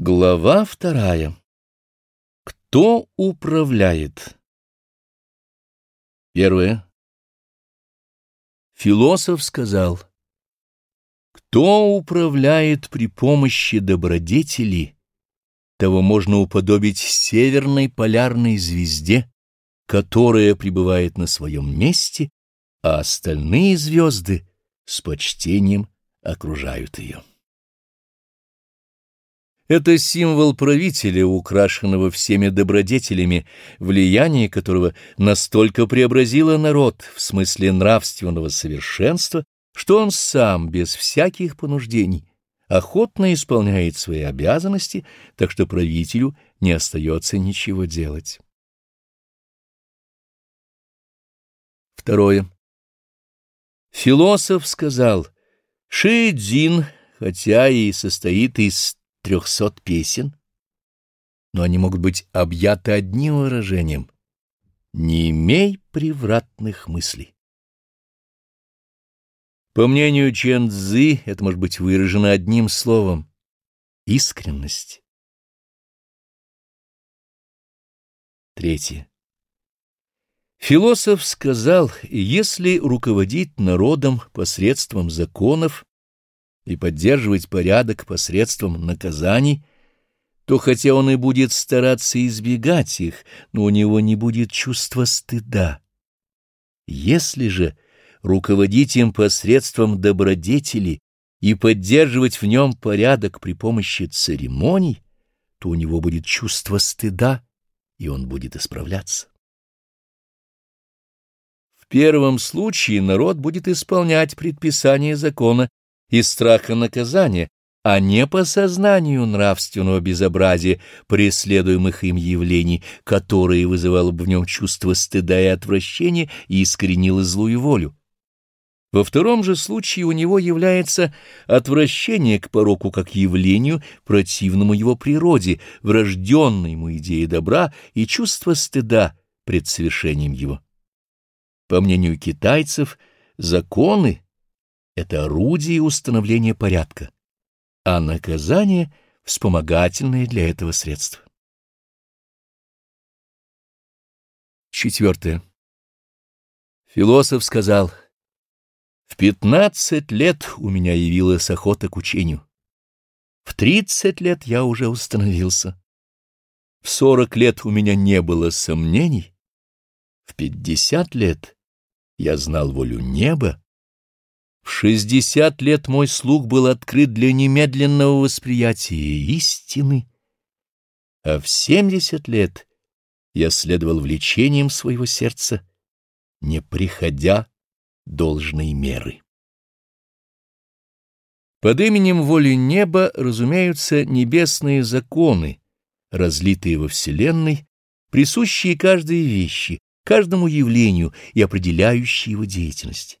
Глава вторая. Кто управляет? Первое. Философ сказал, кто управляет при помощи добродетели, того можно уподобить северной полярной звезде, которая пребывает на своем месте, а остальные звезды с почтением окружают ее. Это символ правителя, украшенного всеми добродетелями, влияние которого настолько преобразило народ в смысле нравственного совершенства, что он сам, без всяких понуждений, охотно исполняет свои обязанности, так что правителю не остается ничего делать. Второе. Философ сказал, Ши-Дзин, хотя и состоит из трехсот песен, но они могут быть объяты одним выражением «Не имей превратных мыслей». По мнению Чен Цзы, это может быть выражено одним словом — искренность. Третье. Философ сказал, если руководить народом посредством законов, и поддерживать порядок посредством наказаний, то хотя он и будет стараться избегать их, но у него не будет чувства стыда. Если же руководить им посредством добродетели и поддерживать в нем порядок при помощи церемоний, то у него будет чувство стыда, и он будет исправляться. В первом случае народ будет исполнять предписания закона из страха наказания, а не по сознанию нравственного безобразия преследуемых им явлений, которое вызывало бы в нем чувство стыда и отвращения и искоренило злую волю. Во втором же случае у него является отвращение к пороку как явлению, противному его природе, врожденной ему идее добра и чувство стыда пред совершением его. По мнению китайцев, законы — это орудие установления порядка, а наказание — вспомогательное для этого средство. Четвертое. Философ сказал, «В пятнадцать лет у меня явилась охота к учению. В тридцать лет я уже установился. В сорок лет у меня не было сомнений. В пятьдесят лет я знал волю неба, в шестьдесят лет мой слух был открыт для немедленного восприятия истины, а в семьдесят лет я следовал влечениям своего сердца, не приходя должной меры. Под именем воли неба разумеются небесные законы, разлитые во Вселенной, присущие каждой вещи, каждому явлению и определяющие его деятельность.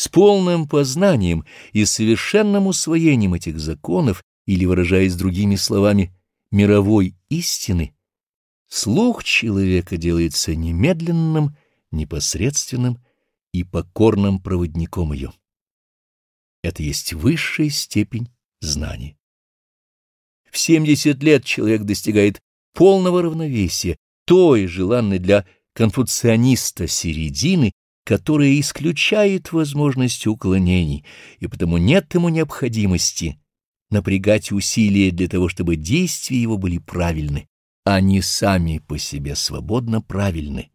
С полным познанием и совершенным усвоением этих законов, или, выражаясь другими словами, мировой истины, слух человека делается немедленным, непосредственным и покорным проводником ее. Это есть высшая степень знания. В 70 лет человек достигает полного равновесия, той желанной для конфуцианиста середины, которое исключает возможность уклонений, и потому нет ему необходимости напрягать усилия для того, чтобы действия его были правильны. Они сами по себе свободно правильны.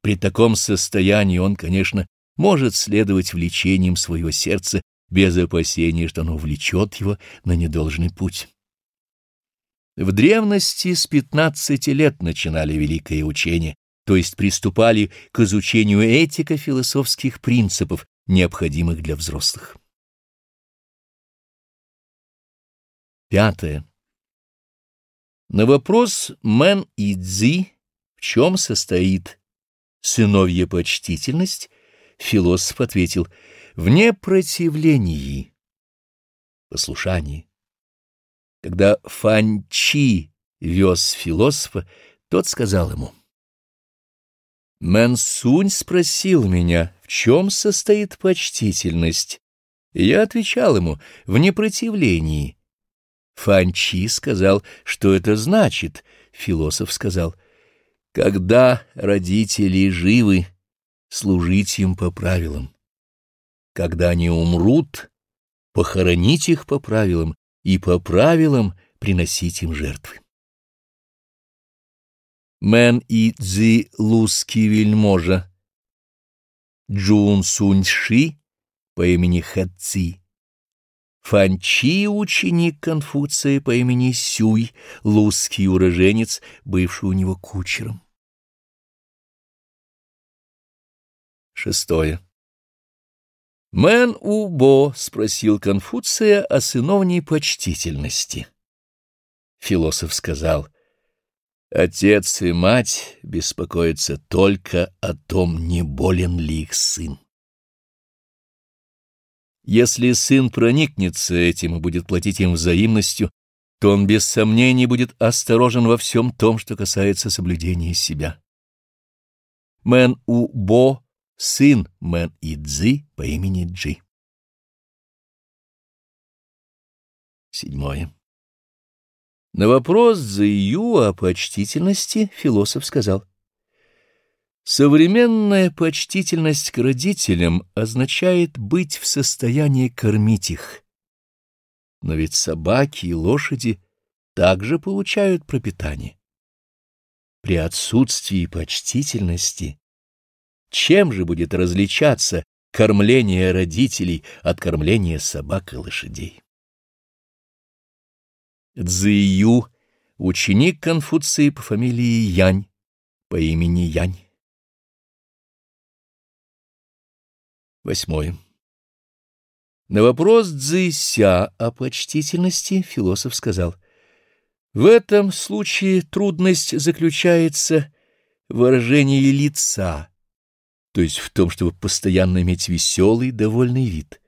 При таком состоянии он, конечно, может следовать влечениям своего сердца без опасения, что оно влечет его на недолжный путь. В древности с пятнадцати лет начинали великое учение, то есть приступали к изучению этико-философских принципов, необходимых для взрослых. Пятое. На вопрос Мэн и Цзи, в чем состоит сыновья почтительность, философ ответил «в непротивлении, послушании». Когда Фань Чи вез философа, тот сказал ему Мансунь спросил меня, в чем состоит почтительность. я отвечал ему, в непротивлении. Фанчи сказал, что это значит. Философ сказал, когда родители живы, служить им по правилам. Когда они умрут, похоронить их по правилам и по правилам приносить им жертвы. Мэн и Цзи Луский вельможа, Джун Сунь Ши по имени Хэци, Фанчи ученик Конфуция по имени Сюй, лузский уроженец, бывший у него кучером. Шестое. Мэн Убо спросил Конфуция о сыновней почтительности. Философ сказал, «Отец и мать беспокоятся только о том, не болен ли их сын. Если сын проникнется этим и будет платить им взаимностью, то он без сомнений будет осторожен во всем том, что касается соблюдения себя. Мэн Убо сын Мэн Идзи по имени Джи. Седьмое. На вопрос Цзэю о почтительности философ сказал. Современная почтительность к родителям означает быть в состоянии кормить их. Но ведь собаки и лошади также получают пропитание. При отсутствии почтительности чем же будет различаться кормление родителей от кормления собак и лошадей? Цзию, ученик Конфуции по фамилии Янь, по имени Янь. Восьмое. На вопрос Цзися о почтительности философ сказал, «В этом случае трудность заключается в выражении лица» то есть в том, чтобы постоянно иметь веселый, довольный вид.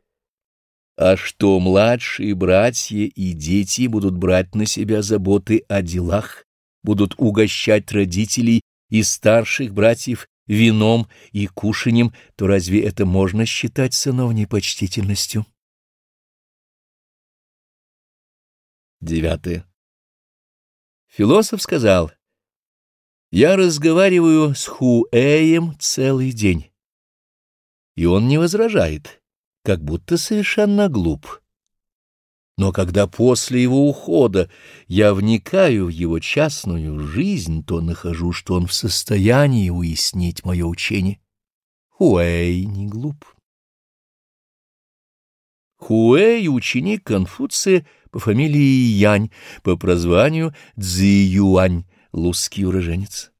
А что младшие братья и дети будут брать на себя заботы о делах, будут угощать родителей и старших братьев вином и кушаньем, то разве это можно считать сыновней почтительностью? Девятое. Философ сказал, я разговариваю с Хуэем целый день, и он не возражает, как будто совершенно глуп. Но когда после его ухода я вникаю в его частную жизнь, то нахожу, что он в состоянии уяснить мое учение. Хуэй не глуп. Хуэй — ученик Конфуция по фамилии Янь, по прозванию Цзи Юань, лузский уроженец.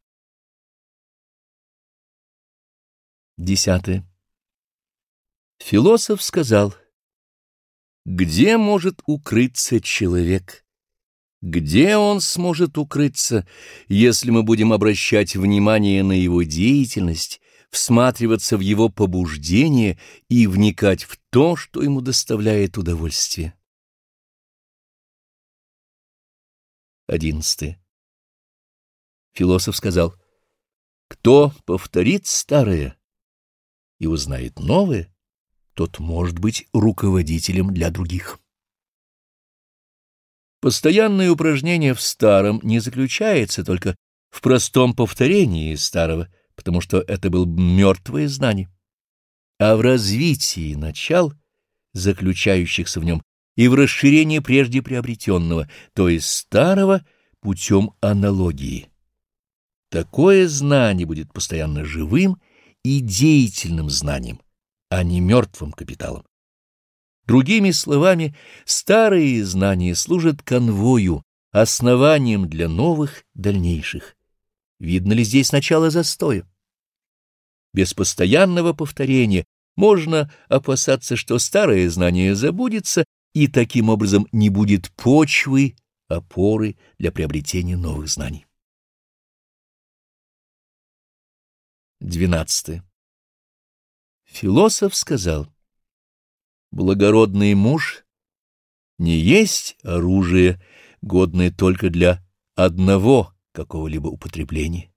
Десятое. Философ сказал, где может укрыться человек? Где он сможет укрыться, если мы будем обращать внимание на его деятельность, всматриваться в его побуждение и вникать в то, что ему доставляет удовольствие? Одиннадцатое. Философ сказал, «Кто повторит старое и узнает новое, тот может быть руководителем для других». Постоянное упражнение в старом не заключается только в простом повторении старого, потому что это был мертвое знание, а в развитии начал, заключающихся в нем, и в расширении прежде приобретенного, то есть старого, путем аналогии. Такое знание будет постоянно живым и деятельным знанием, а не мертвым капиталом. Другими словами, старые знания служат конвою, основанием для новых, дальнейших. Видно ли здесь начало застоя? Без постоянного повторения можно опасаться, что старое знание забудется и таким образом не будет почвы, опоры для приобретения новых знаний. 12. Философ сказал, «Благородный муж не есть оружие, годное только для одного какого-либо употребления.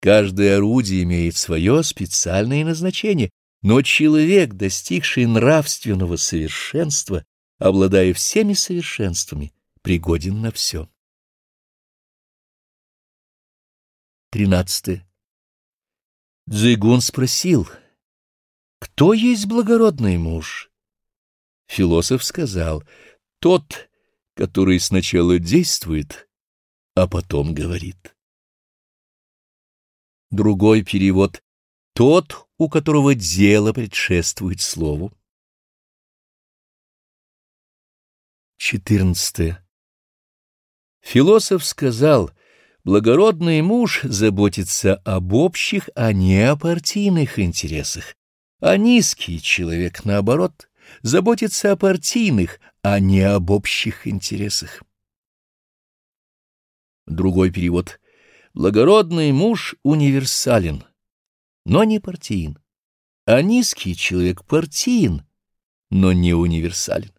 Каждое орудие имеет свое специальное назначение, но человек, достигший нравственного совершенства, обладая всеми совершенствами, пригоден на все. 13. Дзигун спросил, кто есть благородный муж? Философ сказал, тот, который сначала действует, а потом говорит. Другой перевод — тот, у которого дело предшествует слову. 14. Философ сказал, благородный муж заботится об общих, а не о партийных интересах, а низкий человек, наоборот, заботится о партийных, а не об общих интересах. Другой перевод. Благородный муж универсален, но не партиен, а низкий человек партиен, но не универсален.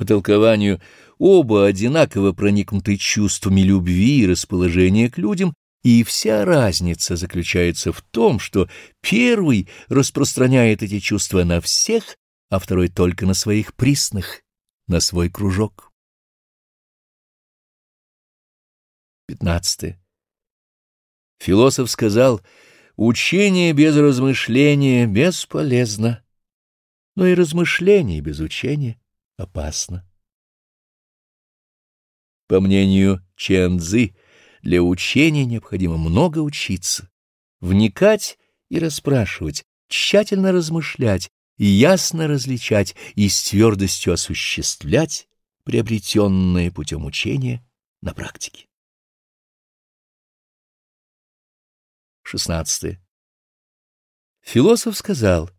По толкованию, оба одинаково проникнуты чувствами любви и расположения к людям, и вся разница заключается в том, что первый распространяет эти чувства на всех, а второй только на своих присных, на свой кружок. 15. Философ сказал, учение без размышления бесполезно, но и размышление без учения опасно. По мнению Чен Цзы, для учения необходимо много учиться, вникать и расспрашивать, тщательно размышлять ясно различать и с твердостью осуществлять приобретенное путем учения на практике. 16. Философ сказал,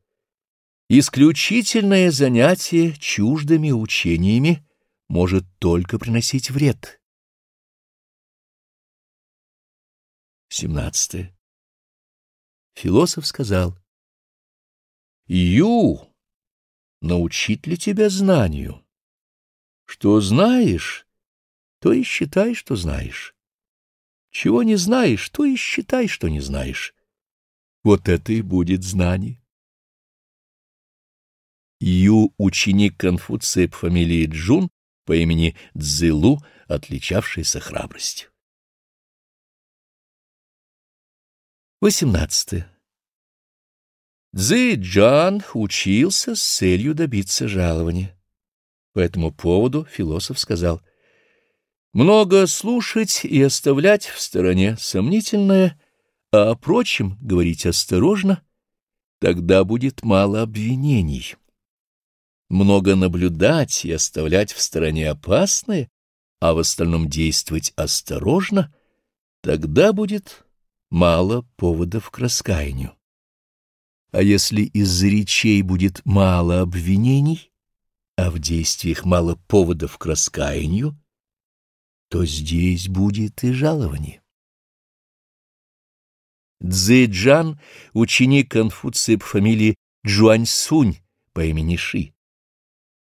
Исключительное занятие чуждыми учениями может только приносить вред. 17. Философ сказал, «Ю, научит ли тебя знанию? Что знаешь, то и считай, что знаешь. Чего не знаешь, то и считай, что не знаешь. Вот это и будет знание». Ю — ученик Конфуция по фамилии Джун, по имени Цзилу, отличавшийся храбростью. 18. Цзи Джан учился с целью добиться жалования. По этому поводу философ сказал, «Много слушать и оставлять в стороне сомнительное, а о прочем говорить осторожно, тогда будет мало обвинений» много наблюдать и оставлять в стороне опасное, а в остальном действовать осторожно, тогда будет мало поводов к раскаянию. А если из-за речей будет мало обвинений, а в действиях мало поводов к раскаянию, то здесь будет и жалование. Цзэджан — ученик Конфуция по фамилии Джуаньсунь по имени Ши.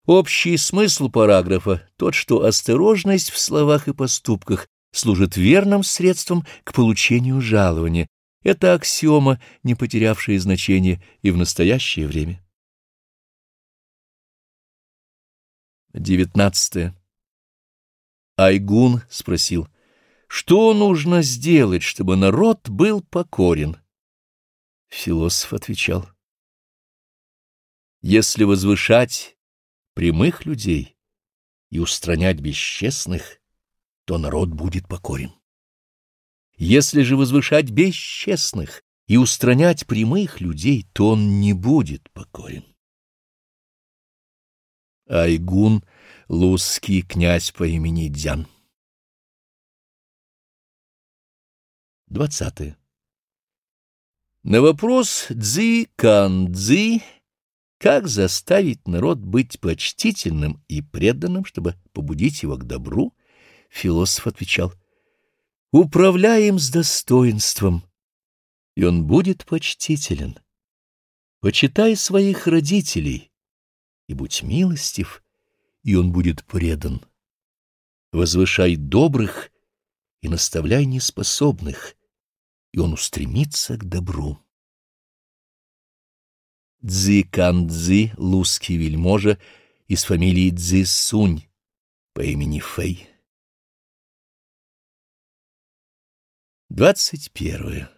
Общий смысл параграфа тот, что осторожность в словах и поступках служит верным средством к получению жалования. Это аксиома, не потерявшая значения и в настоящее время. 19. Айгун спросил, что нужно сделать, чтобы народ был покорен? Философ отвечал, если возвышать прямых людей и устранять бесчестных, то народ будет покорен. Если же возвышать бесчестных и устранять прямых людей, то он не будет покорен. Айгун — лузский князь по имени Дзян. Двадцатое. На вопрос Цзи Кан Цзи как заставить народ быть почтительным и преданным, чтобы побудить его к добру? Философ отвечал, управляем с достоинством, и он будет почтителен. Почитай своих родителей, и будь милостив, и он будет предан. Возвышай добрых и наставляй неспособных, и он устремится к добру. Цзи Кандзи, лузский вельможа из фамилии Цзисунь по имени Фэй. Двадцать первое.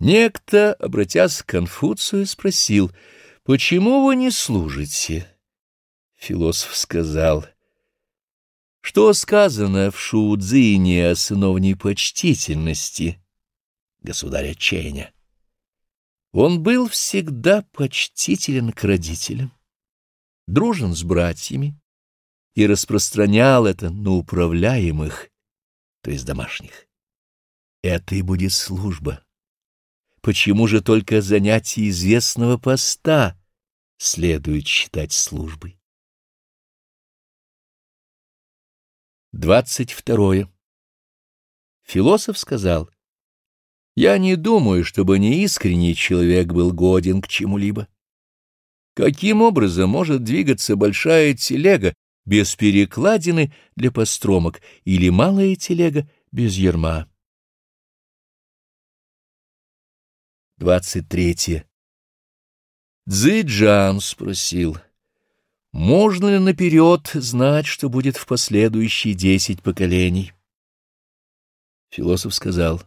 Некто, обратясь к Конфуцию, спросил, «Почему вы не служите?» Философ сказал, «Что сказано в Шуудзине о сыновней почтительности государя Ченя?» Он был всегда почтителен к родителям, дружен с братьями и распространял это на управляемых, то есть домашних. Это и будет служба. Почему же только занятие известного поста следует считать службой? Двадцать второе. Философ сказал, «Я не думаю, чтобы неискренний человек был годен к чему-либо. Каким образом может двигаться большая телега без перекладины для постромок или малая телега без ерма?» Двадцать третье. Цзэджан спросил, можно ли наперед знать, что будет в последующие десять поколений? Философ сказал,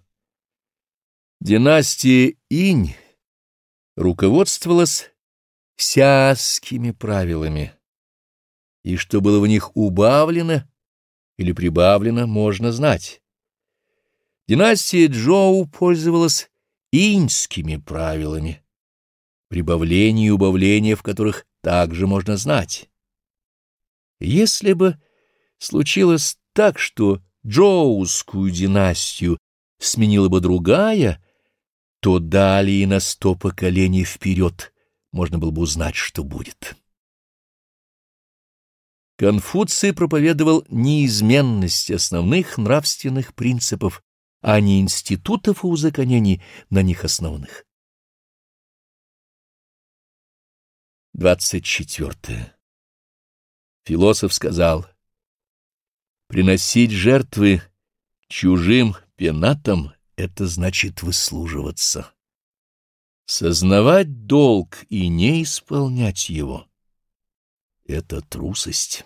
династия Инь руководствовалась сяскими правилами, и что было в них убавлено или прибавлено, можно знать. Династия Джоу пользовалась иньскими правилами, прибавление и убавление в которых также можно знать. Если бы случилось так, что Джоускую династию сменила бы другая, то далее на сто поколений вперед можно было бы узнать, что будет. Конфуций проповедовал неизменность основных нравственных принципов а не институтов и узаконений на них основанных. 24. Философ сказал, «Приносить жертвы чужим пенатам — это значит выслуживаться. Сознавать долг и не исполнять его — это трусость».